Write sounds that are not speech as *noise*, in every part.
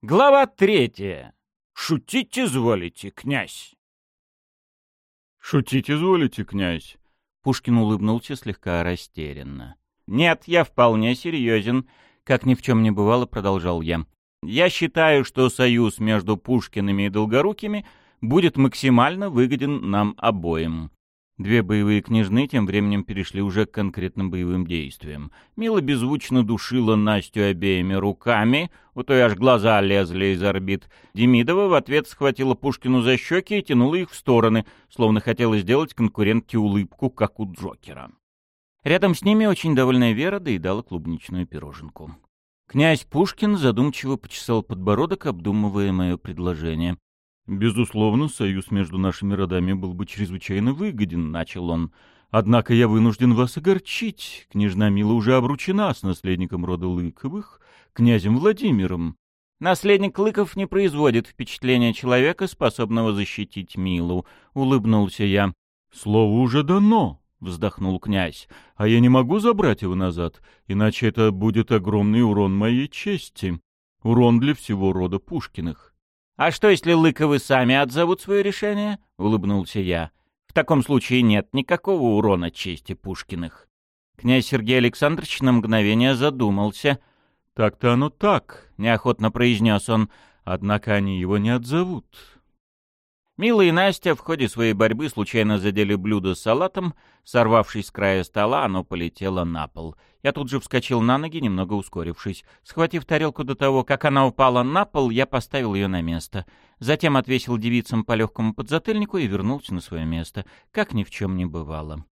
Глава третья. Шутить изволите, князь. Шутить изволите, князь. Пушкин улыбнулся слегка растерянно. Нет, я вполне серьезен. Как ни в чем не бывало, продолжал я. Я считаю, что союз между Пушкиными и Долгорукими будет максимально выгоден нам обоим. Две боевые княжны тем временем перешли уже к конкретным боевым действиям. Мила беззвучно душила Настю обеими руками, у той аж глаза лезли из орбит. Демидова в ответ схватила Пушкину за щеки и тянула их в стороны, словно хотела сделать конкурентке улыбку, как у Джокера. Рядом с ними очень довольная Вера доедала клубничную пироженку. Князь Пушкин задумчиво почесал подбородок, обдумывая мое предложение. «Безусловно, союз между нашими родами был бы чрезвычайно выгоден», — начал он. «Однако я вынужден вас огорчить. Княжна Мила уже обручена с наследником рода Лыковых, князем Владимиром». «Наследник Лыков не производит впечатления человека, способного защитить Милу», — улыбнулся я. «Слово уже дано», — вздохнул князь. «А я не могу забрать его назад, иначе это будет огромный урон моей чести. Урон для всего рода Пушкиных». «А что, если Лыковы сами отзовут свое решение?» — улыбнулся я. «В таком случае нет никакого урона чести Пушкиных». Князь Сергей Александрович на мгновение задумался. «Так-то оно так», — неохотно произнес он. «Однако они его не отзовут. Мила и Настя в ходе своей борьбы случайно задели блюдо с салатом. Сорвавшись с края стола, оно полетело на пол. Я тут же вскочил на ноги, немного ускорившись. Схватив тарелку до того, как она упала на пол, я поставил ее на место. Затем отвесил девицам по легкому подзатыльнику и вернулся на свое место, как ни в чем не бывало.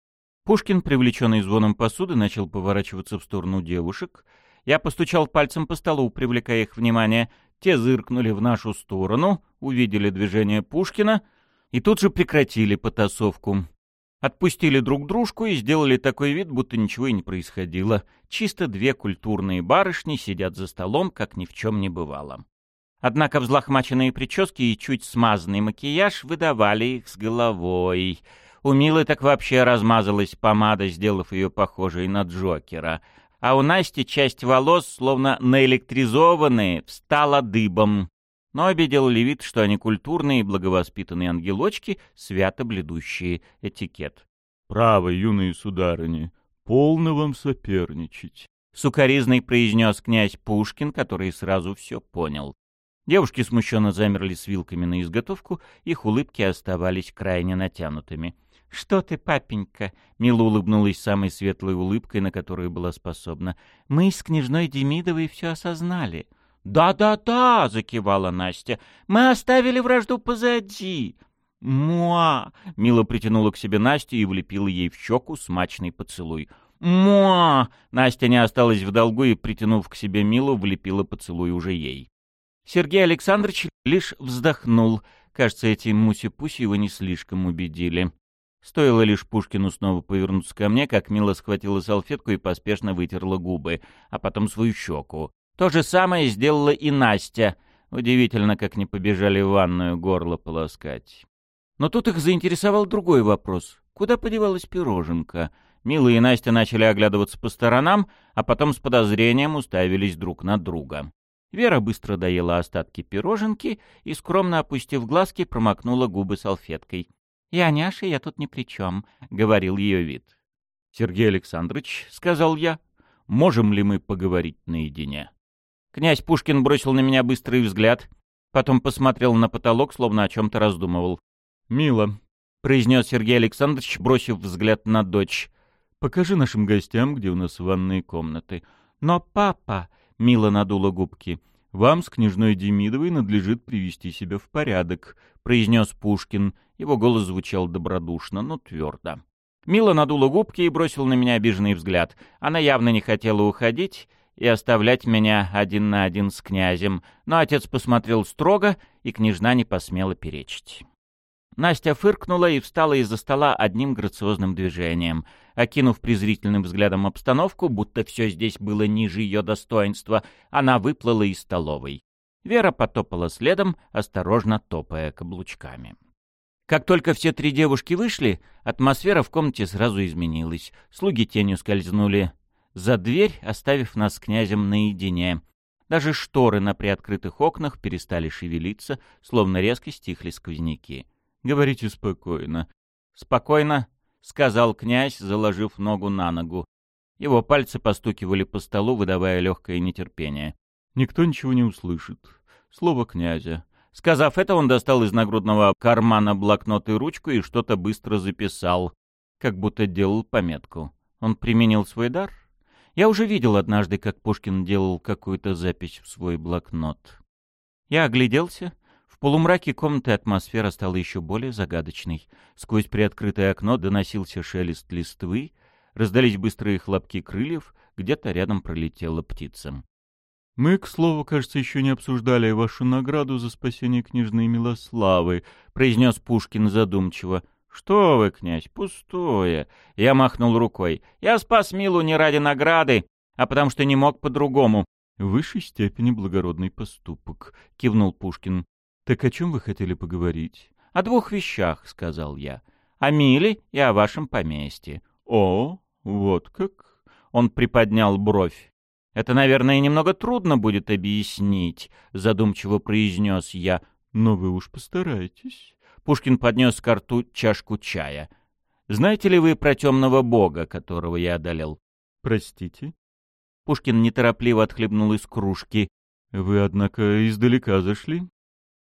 Пушкин, привлеченный звоном посуды, начал поворачиваться в сторону девушек. Я постучал пальцем по столу, привлекая их внимание — те зыркнули в нашу сторону, увидели движение Пушкина и тут же прекратили потасовку. Отпустили друг дружку и сделали такой вид, будто ничего и не происходило. Чисто две культурные барышни сидят за столом, как ни в чем не бывало. Однако взлохмаченные прически и чуть смазанный макияж выдавали их с головой. У Милы так вообще размазалась помада, сделав ее похожей на Джокера — а у Насти часть волос, словно наэлектризованные, встала дыбом. Но обе делали вид, что они культурные и благовоспитанные ангелочки, свято бледущие этикет. «Право, юные сударыни, полно вам соперничать», — сукоризный произнес князь Пушкин, который сразу все понял. Девушки смущенно замерли с вилками на изготовку, их улыбки оставались крайне натянутыми. «Что ты, папенька?» — Мила улыбнулась самой светлой улыбкой, на которую была способна. «Мы с княжной Демидовой все осознали». «Да-да-да!» — закивала Настя. «Мы оставили вражду позади!» «Муа!» — Мила притянула к себе Настю и влепила ей в щеку смачный поцелуй. «Муа!» — Настя не осталась в долгу и, притянув к себе Милу, влепила поцелуй уже ей. Сергей Александрович лишь вздохнул. Кажется, эти муси-пуси его не слишком убедили. Стоило лишь Пушкину снова повернуться ко мне, как Мила схватила салфетку и поспешно вытерла губы, а потом свою щеку. То же самое сделала и Настя. Удивительно, как не побежали в ванную горло полоскать. Но тут их заинтересовал другой вопрос. Куда подевалась пироженка? Мила и Настя начали оглядываться по сторонам, а потом с подозрением уставились друг на друга. Вера быстро доела остатки пироженки и, скромно опустив глазки, промокнула губы салфеткой. «Я няша, я тут ни при чем», — говорил ее вид. «Сергей Александрович», — сказал я, — «можем ли мы поговорить наедине?» Князь Пушкин бросил на меня быстрый взгляд, потом посмотрел на потолок, словно о чем-то раздумывал. «Мило», — произнес Сергей Александрович, бросив взгляд на дочь. «Покажи нашим гостям, где у нас ванные комнаты». «Но папа...» — Мила надула губки. «Вам с княжной Демидовой надлежит привести себя в порядок», — произнес Пушкин. Его голос звучал добродушно, но твердо. Мила надула губки и бросила на меня обиженный взгляд. Она явно не хотела уходить и оставлять меня один на один с князем, но отец посмотрел строго, и княжна не посмела перечить. Настя фыркнула и встала из-за стола одним грациозным движением. Окинув презрительным взглядом обстановку, будто все здесь было ниже ее достоинства, она выплыла из столовой. Вера потопала следом, осторожно топая каблучками. Как только все три девушки вышли, атмосфера в комнате сразу изменилась. Слуги тенью скользнули за дверь, оставив нас с князем наедине. Даже шторы на приоткрытых окнах перестали шевелиться, словно резко стихли сквозняки. «Говорите спокойно». «Спокойно», — сказал князь, заложив ногу на ногу. Его пальцы постукивали по столу, выдавая легкое нетерпение. «Никто ничего не услышит. Слово князя». Сказав это, он достал из нагрудного кармана блокнот и ручку и что-то быстро записал, как будто делал пометку. Он применил свой дар? Я уже видел однажды, как Пушкин делал какую-то запись в свой блокнот. Я огляделся. В полумраке комнаты атмосфера стала еще более загадочной. Сквозь приоткрытое окно доносился шелест листвы, раздались быстрые хлопки крыльев, где-то рядом пролетела птица. «Мы, к слову, кажется, еще не обсуждали вашу награду за спасение княжны Милославы», — произнес Пушкин задумчиво. «Что вы, князь, пустое!» Я махнул рукой. «Я спас Милу не ради награды, а потому что не мог по-другому». «В высшей степени благородный поступок», — кивнул Пушкин. «Так о чем вы хотели поговорить?» «О двух вещах», — сказал я. «О Миле и о вашем поместье». «О, вот как?» Он приподнял бровь. «Это, наверное, немного трудно будет объяснить», — задумчиво произнес я. «Но вы уж постарайтесь». Пушкин поднес к рту чашку чая. «Знаете ли вы про темного бога, которого я одолел?» «Простите?» Пушкин неторопливо отхлебнул из кружки. «Вы, однако, издалека зашли?»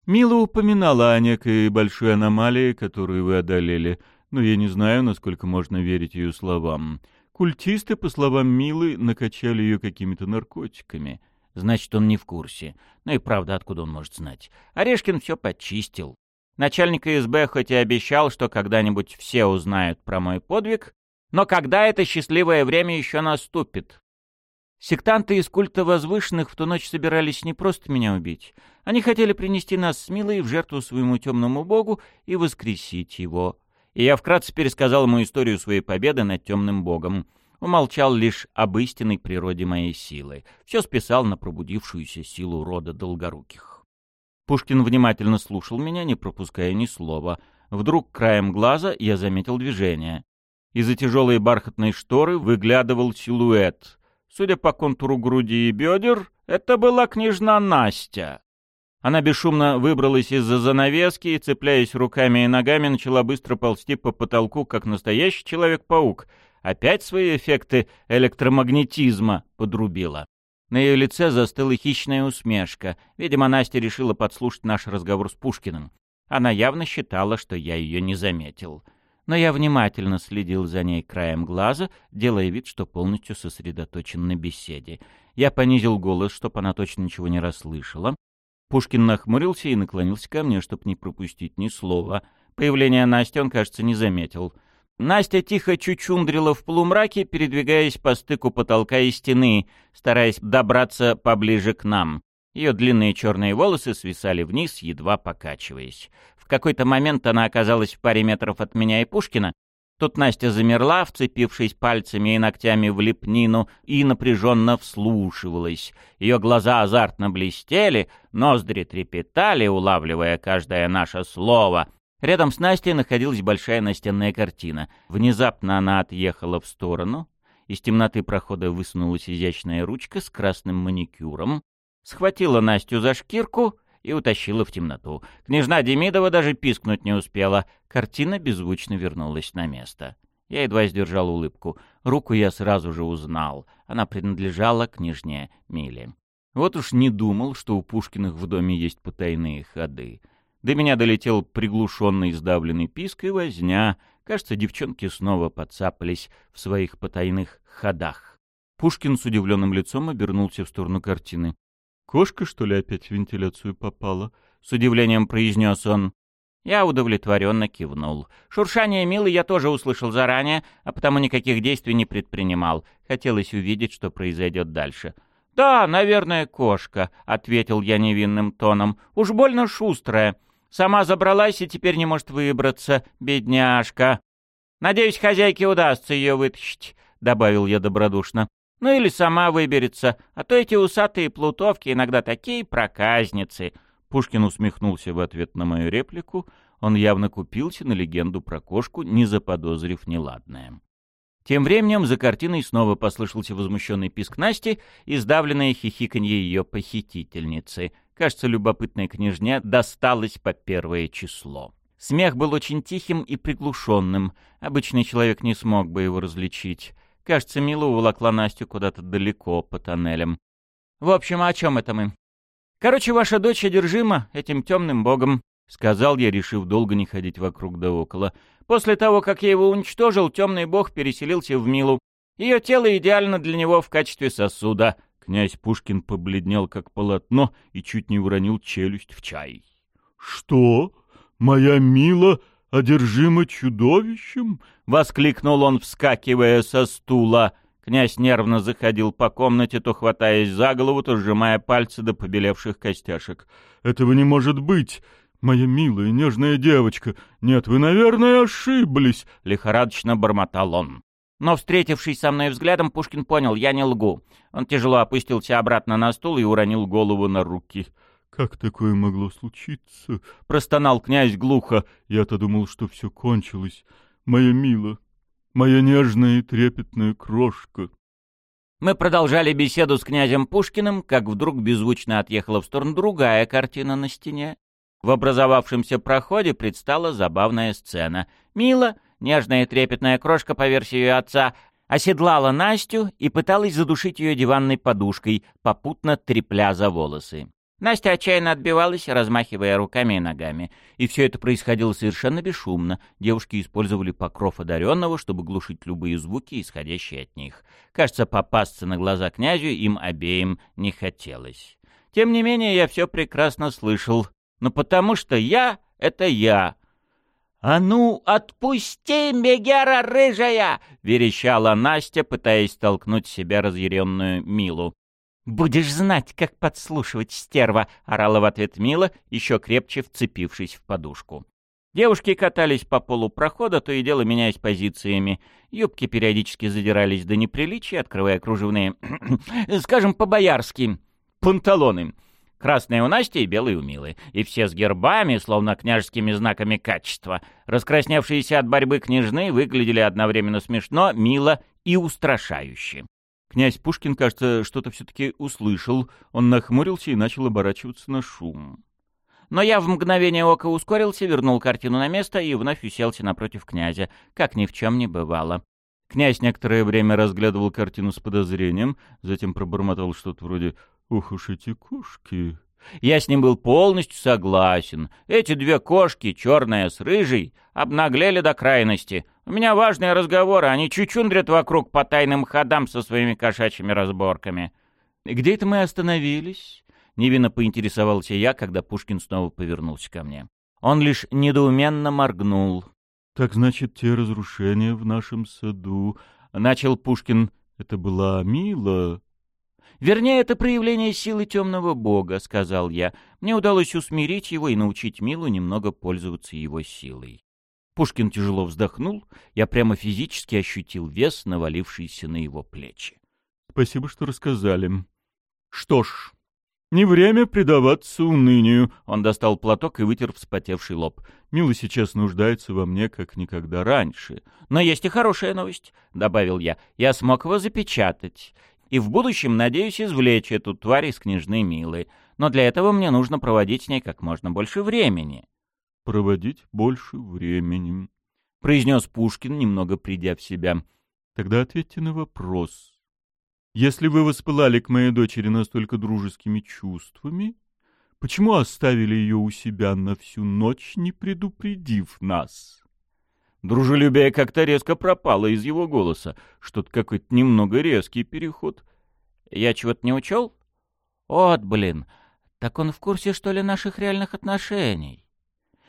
«Мила упоминала о некой большой аномалии, которую вы одолели, но я не знаю, насколько можно верить ее словам. Культисты, по словам Милы, накачали ее какими-то наркотиками». «Значит, он не в курсе. Ну и правда, откуда он может знать? Орешкин все почистил. Начальник ИСБ хоть и обещал, что когда-нибудь все узнают про мой подвиг, но когда это счастливое время еще наступит? Сектанты из культа возвышенных в ту ночь собирались не просто меня убить. Они хотели принести нас с Милой в жертву своему темному богу и воскресить его. И я вкратце пересказал ему историю своей победы над темным богом. Умолчал лишь об истинной природе моей силы. Все списал на пробудившуюся силу рода Долгоруких. Пушкин внимательно слушал меня, не пропуская ни слова. Вдруг краем глаза я заметил движение. Из-за тяжелой бархатной шторы выглядывал силуэт. Судя по контуру груди и бедер, это была княжна Настя. Она бесшумно выбралась из-за занавески и, цепляясь руками и ногами, начала быстро ползти по потолку, как настоящий Человек-паук. Опять свои эффекты электромагнетизма подрубила. На ее лице застыла хищная усмешка. Видимо, Настя решила подслушать наш разговор с Пушкиным. Она явно считала, что я ее не заметил. Но я внимательно следил за ней краем глаза, делая вид, что полностью сосредоточен на беседе. Я понизил голос, чтобы она точно ничего не расслышала. Пушкин нахмурился и наклонился ко мне, чтобы не пропустить ни слова. Появление Насти он, кажется, не заметил. Настя тихо чучундрила в полумраке, передвигаясь по стыку потолка и стены, стараясь добраться поближе к нам. Ее длинные черные волосы свисали вниз, едва покачиваясь. В какой-то момент она оказалась в паре метров от меня и Пушкина. Тут Настя замерла, вцепившись пальцами и ногтями в лепнину, и напряженно вслушивалась. Ее глаза азартно блестели, ноздри трепетали, улавливая каждое наше слово — Рядом с Настей находилась большая настенная картина. Внезапно она отъехала в сторону. Из темноты прохода высунулась изящная ручка с красным маникюром, схватила Настю за шкирку и утащила в темноту. Княжна Демидова даже пискнуть не успела. Картина беззвучно вернулась на место. Я едва сдержал улыбку. Руку я сразу же узнал. Она принадлежала княжне Миле. Вот уж не думал, что у Пушкиных в доме есть потайные ходы. До меня долетел приглушенный сдавленный писк и возня. Кажется, девчонки снова подцапались в своих потайных ходах. Пушкин с удивленным лицом обернулся в сторону картины. «Кошка, что ли, опять в вентиляцию попала?» — с удивлением произнес он. Я удовлетворенно кивнул. Шуршание Милы я тоже услышал заранее, а потому никаких действий не предпринимал. Хотелось увидеть, что произойдет дальше. «Да, наверное, кошка», — ответил я невинным тоном. «Уж больно шустрая. Сама забралась и теперь не может выбраться, бедняжка. Надеюсь, хозяйке удастся ее вытащить, — добавил я добродушно. Ну или сама выберется, а то эти усатые плутовки иногда такие проказницы. Пушкин усмехнулся в ответ на мою реплику. Он явно купился на легенду про кошку, не заподозрив неладное. Тем временем за картиной снова послышался возмущенный писк Насти и сдавленное хихиканье ее похитительницы. Кажется, любопытная княжня досталась по первое число. Смех был очень тихим и приглушенным. Обычный человек не смог бы его различить. Кажется, Мила уволокла Настю куда-то далеко по тоннелям. В общем, о чем это мы? Короче, ваша дочь одержима этим темным богом, — сказал я, решив долго не ходить вокруг да около. После того, как я его уничтожил, темный бог переселился в Милу. Ее тело идеально для него в качестве сосуда. Князь Пушкин побледнел, как полотно, и чуть не уронил челюсть в чай. — Что? Моя Мила одержима чудовищем? — воскликнул он, вскакивая со стула. Князь нервно заходил по комнате, то хватаясь за голову, то сжимая пальцы до побелевших костяшек. — Этого не может быть! «Моя милая, нежная девочка! Нет, вы, наверное, ошиблись!» — лихорадочно бормотал он. Но, встретившись со мной взглядом, Пушкин понял, я не лгу. Он тяжело опустился обратно на стул и уронил голову на руки. «Как такое могло случиться?» — простонал князь глухо. «Я-то думал, что все кончилось. Моя мила, моя нежная и трепетная крошка». Мы продолжали беседу с князем Пушкиным, как вдруг беззвучно отъехала в сторону другая картина на стене. В образовавшемся проходе предстала забавная сцена. Мила, нежная и трепетная крошка по версии ее отца, оседлала Настю и пыталась задушить ее диванной подушкой, попутно трепля за волосы. Настя отчаянно отбивалась, размахивая руками и ногами. И все это происходило совершенно бесшумно. Девушки использовали покров одаренного, чтобы глушить любые звуки, исходящие от них. Кажется, попасться на глаза князю им обеим не хотелось. Тем не менее, я все прекрасно слышал. Ну потому что я — это я. «А ну, отпусти, Мегера рыжая!» — верещала Настя, пытаясь толкнуть себя разъяренную Милу. «Будешь знать, как подслушивать, стерва!» — орала в ответ Мила, еще крепче вцепившись в подушку. Девушки катались по полу прохода, то и дело меняясь позициями. Юбки периодически задирались до неприличия, открывая кружевные, *clears throat* скажем, по-боярски, панталоны — Красные у Насти и белые у Милы. И все с гербами, словно княжескими знаками качества. Раскрасневшиеся от борьбы княжны выглядели одновременно смешно, мило и устрашающе. Князь Пушкин, кажется, что-то все-таки услышал. Он нахмурился и начал оборачиваться на шум. Но я в мгновение ока ускорился, вернул картину на место и вновь уселся напротив князя, как ни в чем не бывало. Князь некоторое время разглядывал картину с подозрением, затем пробормотал что-то вроде Ух уж эти кошки. Я с ним был полностью согласен. Эти две кошки, черная с рыжей, обнаглели до крайности. У меня важные разговоры, они чучундрят вокруг по тайным ходам со своими кошачьими разборками. Где это мы остановились? Невинно поинтересовался я, когда Пушкин снова повернулся ко мне. Он лишь недоуменно моргнул. «Так значит, те разрушения в нашем саду...» — начал Пушкин. «Это была Мила, Вернее, это проявление силы темного бога, — сказал я. Мне удалось усмирить его и научить Милу немного пользоваться его силой. Пушкин тяжело вздохнул, я прямо физически ощутил вес, навалившийся на его плечи. — Спасибо, что рассказали. — Что ж, не время предаваться унынию. Он достал платок и вытер вспотевший лоб. Мила сейчас нуждается во мне, как никогда раньше. — Но есть и хорошая новость, — добавил я. Я смог его запечатать и в будущем надеюсь извлечь эту тварь из княжны Милы. Но для этого мне нужно проводить с ней как можно больше времени. — Проводить больше времени, — произнес Пушкин, немного придя в себя. — Тогда ответьте на вопрос. Если вы воспылали к моей дочери настолько дружескими чувствами, почему оставили ее у себя на всю ночь, не предупредив нас? Дружелюбие как-то резко пропало из его голоса. Что-то какой-то немного резкий переход. Я чего-то не учел? Вот, блин, так он в курсе, что ли, наших реальных отношений?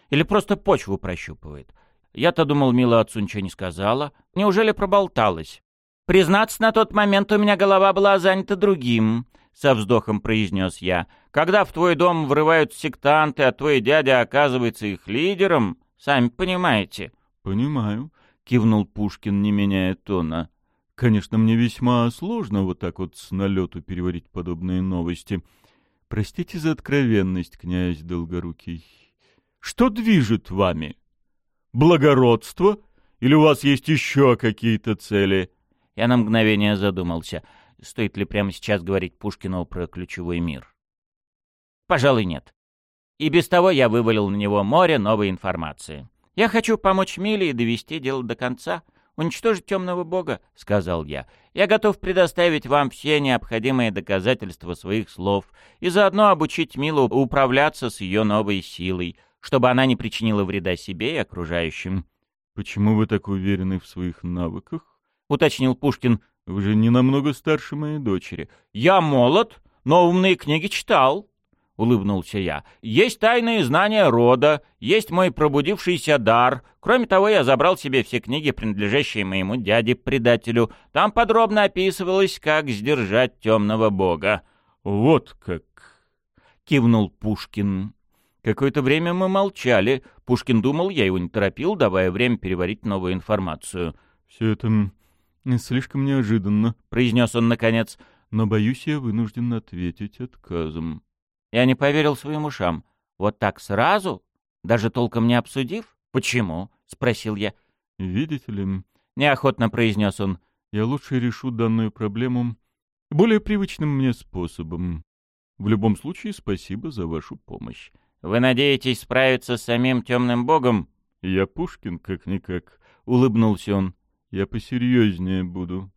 Или просто почву прощупывает? Я-то думал, Мила отцу ничего не сказала. Неужели проболталась? Признаться, на тот момент у меня голова была занята другим, — со вздохом произнес я. Когда в твой дом врывают сектанты, а твой дядя оказывается их лидером, сами понимаете. «Понимаю», — кивнул Пушкин, не меняя тона. «Конечно, мне весьма сложно вот так вот с налету переварить подобные новости. Простите за откровенность, князь Долгорукий. Что движет вами? Благородство Или у вас есть еще какие-то цели?» Я на мгновение задумался, стоит ли прямо сейчас говорить Пушкину про ключевой мир. Пожалуй, нет. И без того я вывалил на него море новой информации. Я хочу помочь Миле и довести дело до конца, уничтожить темного бога, — сказал я. Я готов предоставить вам все необходимые доказательства своих слов и заодно обучить Милу управляться с ее новой силой, чтобы она не причинила вреда себе и окружающим. — Почему вы так уверены в своих навыках? — уточнил Пушкин. — Вы же не намного старше моей дочери. — Я молод, но умные книги читал, — улыбнулся я. «Есть тайные знания рода, есть мой пробудившийся дар. Кроме того, я забрал себе все книги, принадлежащие моему дяде-предателю. Там подробно описывалось, как сдержать темного бога». «Вот как!» — кивнул Пушкин. Какое-то время мы молчали. Пушкин думал, я его не торопил, давая время переварить новую информацию. «Все это слишком неожиданно», — произнес он наконец. «Но, боюсь, я вынужден ответить отказом». Я не поверил своим ушам. Вот так сразу? Даже толком не обсудив? Почему? — спросил я. — Видите ли, — неохотно произнес он, — я лучше решу данную проблему более привычным мне способом. В любом случае, спасибо за вашу помощь. — Вы надеетесь справиться с самим темным богом? — Я Пушкин, как-никак, — улыбнулся он. — Я посерьезнее буду.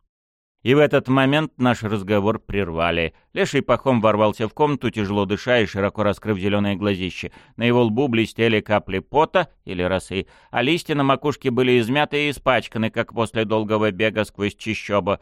И в этот момент наш разговор прервали. Леший пахом ворвался в комнату, тяжело дыша и широко раскрыв зеленые глазища. На его лбу блестели капли пота или росы, а листья на макушке были измяты и испачканы, как после долгого бега сквозь чищоба.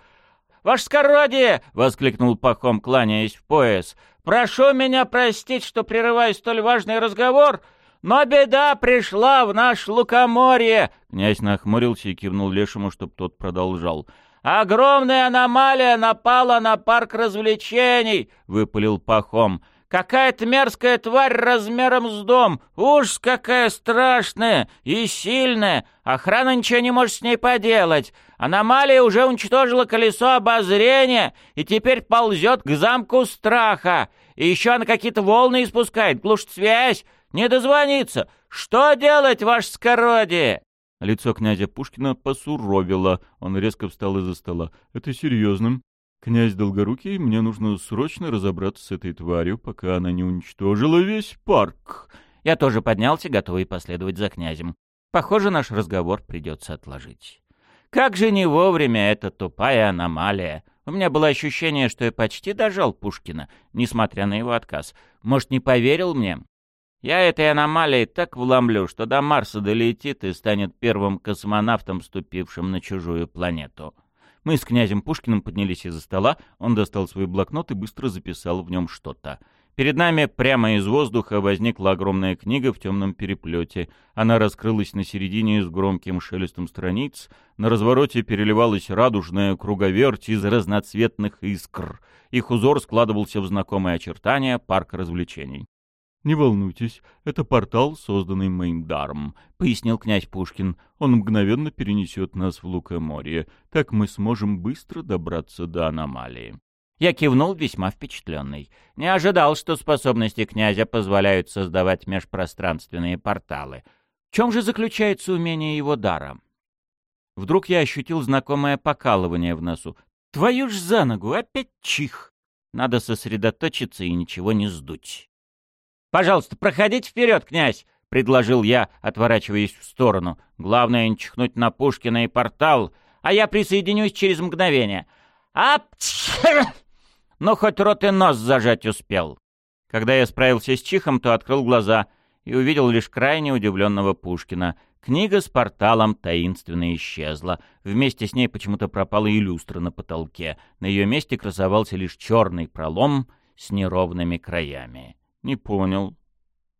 «Ваше скородие!» — воскликнул пахом, кланяясь в пояс. «Прошу меня простить, что прерываю столь важный разговор!» Но беда пришла в наш лукоморье!» Князь нахмурился и кивнул лешему, чтоб тот продолжал. «Огромная аномалия напала на парк развлечений!» — выпалил Пахом. «Какая-то мерзкая тварь размером с дом! Уж какая страшная и сильная! Охрана ничего не может с ней поделать! Аномалия уже уничтожила колесо обозрения и теперь ползет к замку страха! И еще она какие-то волны испускает, глушит связь! Не дозвониться! Что делать, ваше скородие?» Лицо князя Пушкина посуровило. Он резко встал из-за стола. «Это серьезно. Князь Долгорукий, мне нужно срочно разобраться с этой тварью, пока она не уничтожила весь парк». Я тоже поднялся, готовый последовать за князем. Похоже, наш разговор придется отложить. Как же не вовремя эта тупая аномалия. У меня было ощущение, что я почти дожал Пушкина, несмотря на его отказ. Может, не поверил мне? Я этой аномалией так вломлю, что до Марса долетит и станет первым космонавтом, ступившим на чужую планету. Мы с князем Пушкиным поднялись из-за стола, он достал свой блокнот и быстро записал в нем что-то. Перед нами прямо из воздуха возникла огромная книга в темном переплете. Она раскрылась на середине с громким шелестом страниц. На развороте переливалась радужная круговерть из разноцветных искр. Их узор складывался в знакомые очертания парка развлечений. «Не волнуйтесь, это портал, созданный моим даром», — пояснил князь Пушкин. «Он мгновенно перенесет нас в Лукоморье. Так мы сможем быстро добраться до аномалии». Я кивнул, весьма впечатленный. Не ожидал, что способности князя позволяют создавать межпространственные порталы. В чем же заключается умение его дара? Вдруг я ощутил знакомое покалывание в носу. «Твою ж за ногу! Опять чих!» Надо сосредоточиться и ничего не сдуть. «Пожалуйста, проходите вперед, князь!» — предложил я, отворачиваясь в сторону. «Главное, не чихнуть на Пушкина и портал, а я присоединюсь через мгновение». «Апч!» Но хоть рот и нос зажать успел. Когда я справился с чихом, то открыл глаза и увидел лишь крайне удивленного Пушкина. Книга с порталом таинственно исчезла. Вместе с ней почему-то пропала и люстра на потолке. На ее месте красовался лишь черный пролом с неровными краями. «Не понял».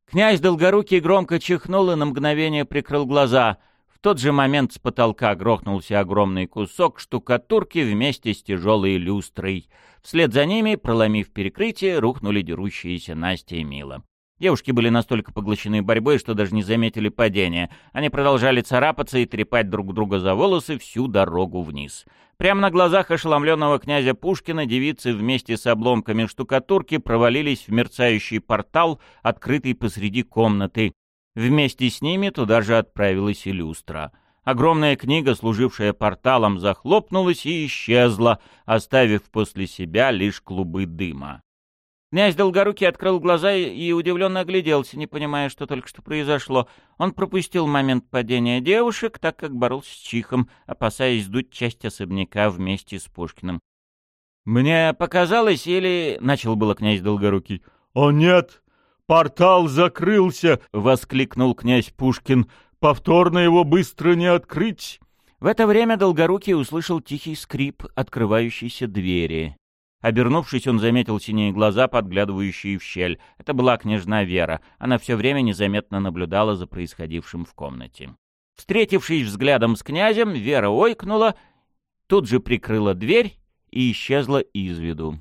Князь Долгорукий громко чихнул и на мгновение прикрыл глаза. В тот же момент с потолка грохнулся огромный кусок штукатурки вместе с тяжелой люстрой. Вслед за ними, проломив перекрытие, рухнули дерущиеся Настя и Мила. Девушки были настолько поглощены борьбой, что даже не заметили падения. Они продолжали царапаться и трепать друг друга за волосы всю дорогу вниз. Прямо на глазах ошеломленного князя Пушкина девицы вместе с обломками штукатурки провалились в мерцающий портал, открытый посреди комнаты. Вместе с ними туда же отправилась и люстра. Огромная книга, служившая порталом, захлопнулась и исчезла, оставив после себя лишь клубы дыма. Князь Долгорукий открыл глаза и удивленно огляделся, не понимая, что только что произошло. Он пропустил момент падения девушек, так как боролся с Чихом, опасаясь сдуть часть особняка вместе с Пушкиным. «Мне показалось, или...» — начал было князь Долгорукий. «О нет! Портал закрылся!» — воскликнул князь Пушкин. «Повторно его быстро не открыть!» В это время Долгорукий услышал тихий скрип открывающейся двери. Обернувшись, он заметил синие глаза, подглядывающие в щель. Это была княжна Вера. Она все время незаметно наблюдала за происходившим в комнате. Встретившись взглядом с князем, Вера ойкнула, тут же прикрыла дверь и исчезла из виду.